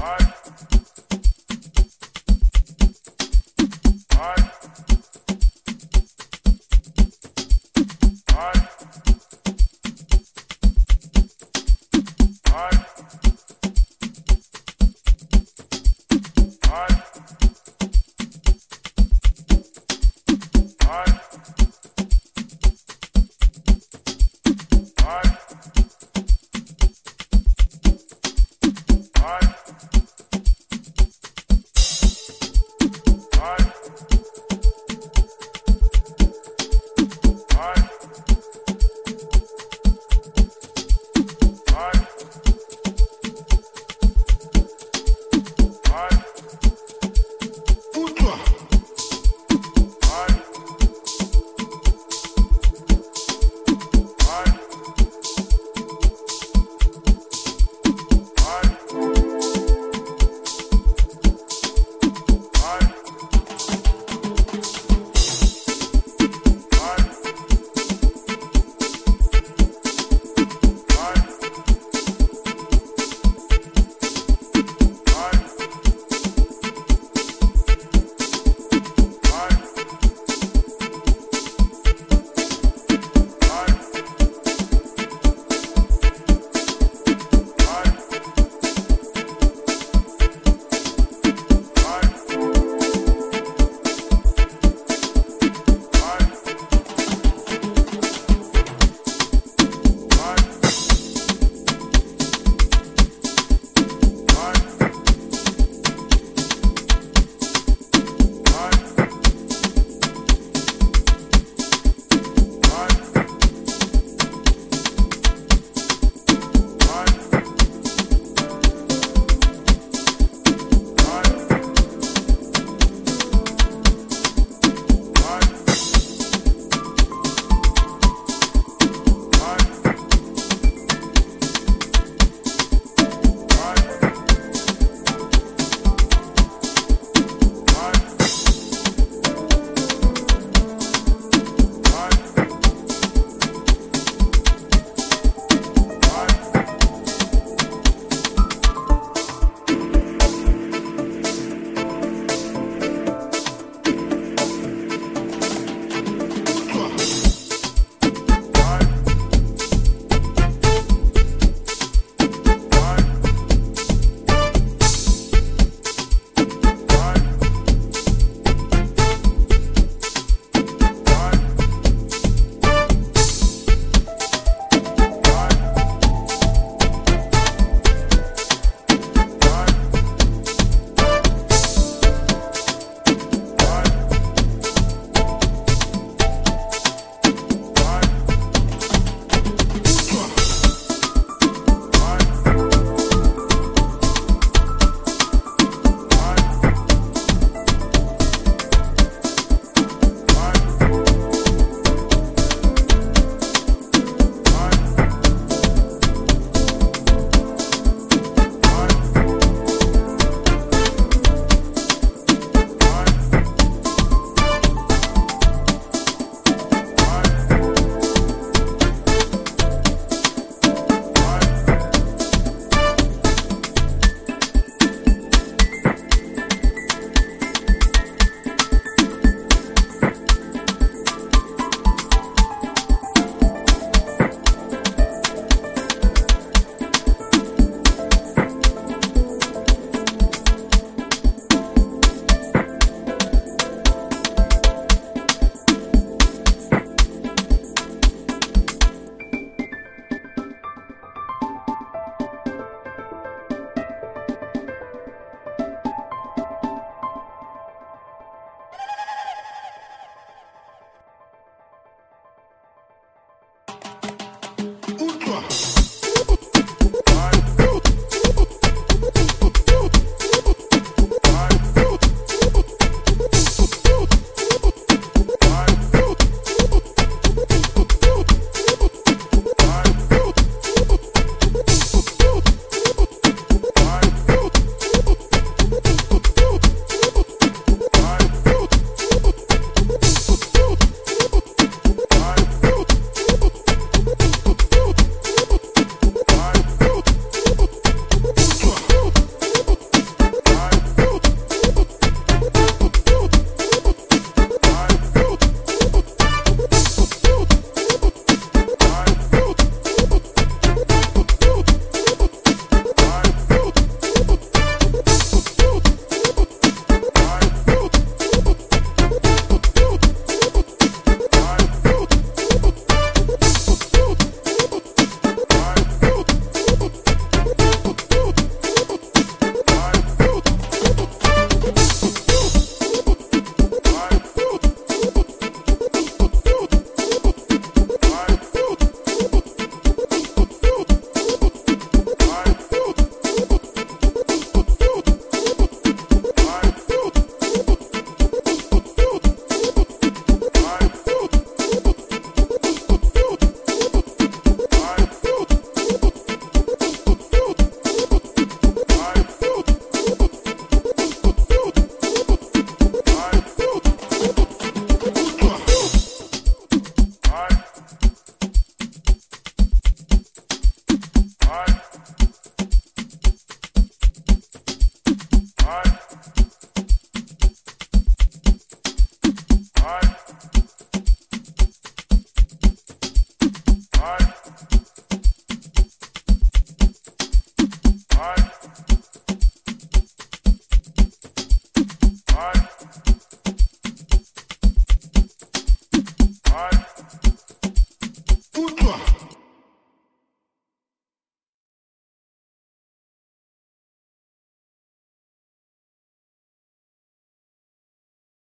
All right. Alright.